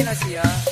对得起啊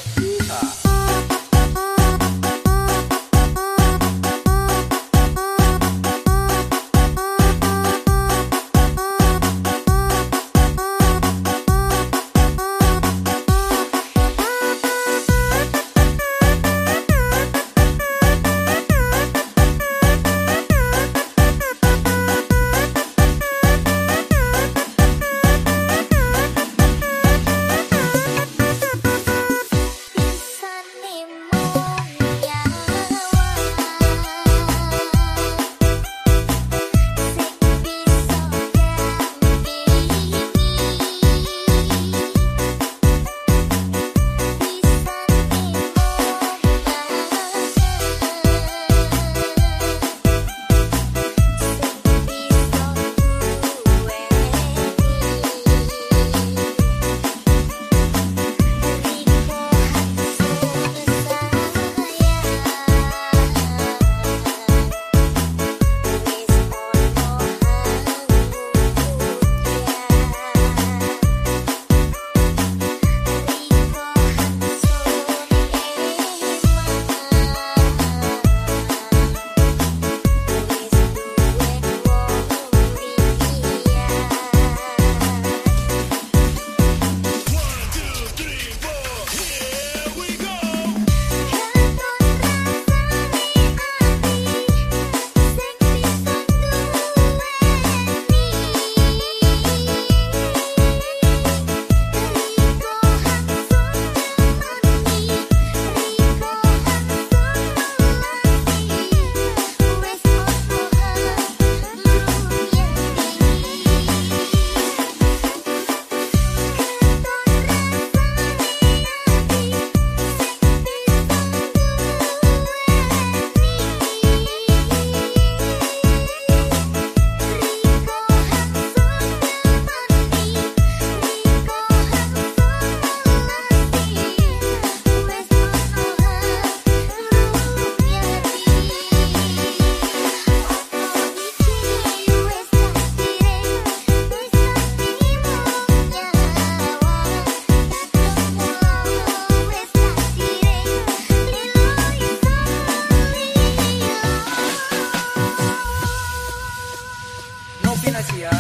得起啊！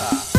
啊！